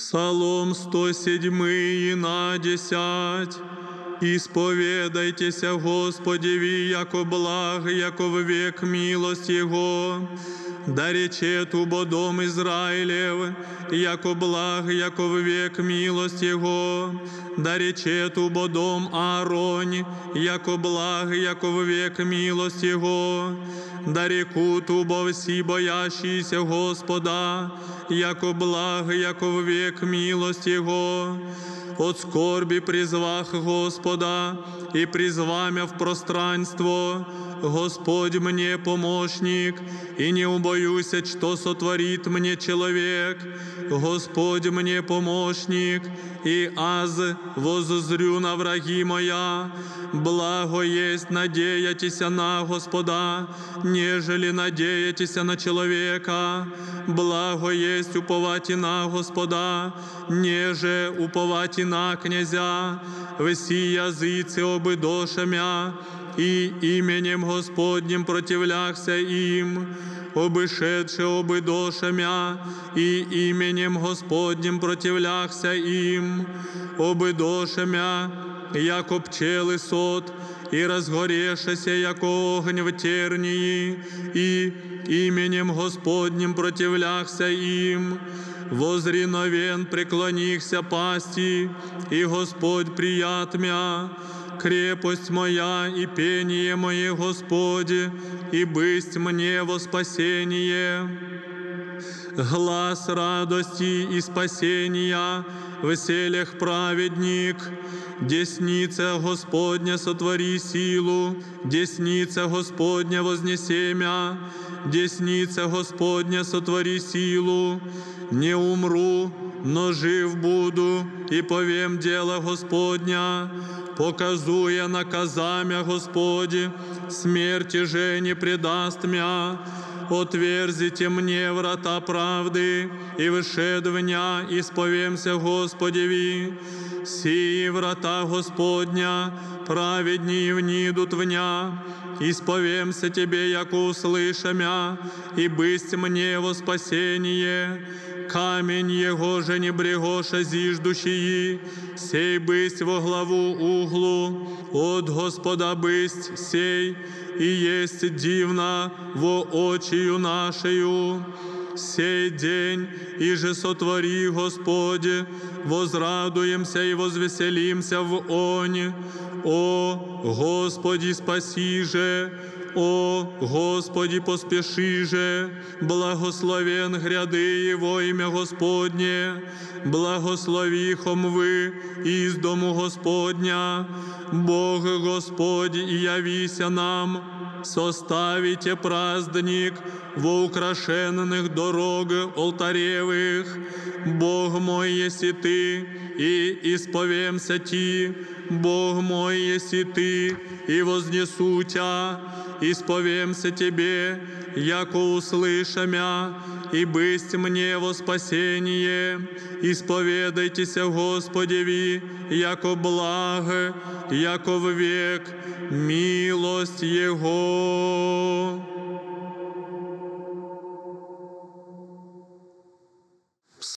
Псалом 107 на 10. Исповедайтеся Господеви, яко благ, яко в век милость Его. Да речет убо дом Израилев, яко благ, яко в век милость Его. Да речет убо дом Ааронь, яко благ, яко в век милость Его. Да рекут убо все боящиеся Господа, яко благ, яко в век милость Его. От скорби призвах Господа и призвамя в пространство. Господь мне помощник, и не убоюся, что сотворит мне человек. Господь мне помощник, и аз воззрю на враги моя. Благо есть надеятися на Господа, нежели надеятися на человека. Благо есть уповати на Господа, неже уповати на князя. Всі язиці обидошамя, и именем Господним противлягся им, обышедше обидошамя, и именем Господним противлягся им, обидошамя, яко пчели сот, и разгорешася, яко огонь в тернии, и именем Господним противляхся им, возриновен преклонихся пасти, и Господь прият мя, крепость моя и пение мое, Господи, и бысть мне во спасение. Глаз радости и спасения в селях праведник, Десница Господня сотвори силу, десница Господня вознесемя, десница Господня сотвори силу, не умру, но жив буду и повем дело Господня, показуя наказамя Господи, смерти же не предаст мя, отверзите мне врата правды, и вышедвня исповемся Господеви Сии врата Господня, праведнее внидут вня, исповемся Тебе, яко услышамя, и бысть мне во спасение. Камень Его же не брегоша зиждущий, сей бысть во главу углу, от Господа бысть сей, и есть дивно во очию нашею. Сей день, и же сотвори, Господи, возрадуемся и возвеселимся в Он. О, Господи, спаси же, о, Господи, поспеши же, благословен гряды Его имя Господне, благослови хомви из дому Господня, Бог Господь, явися нам, составите праздник во украшенных дорог алтаревых, Бог мой, еси Ты, и исповемся Ти, Бог мой, еси Ты, и вознесу Тя, исповемся Тебе, яко услышамя, и бысть мне во спасение. Исповедайтеся Господеви, яко благо, яко век, милость Его.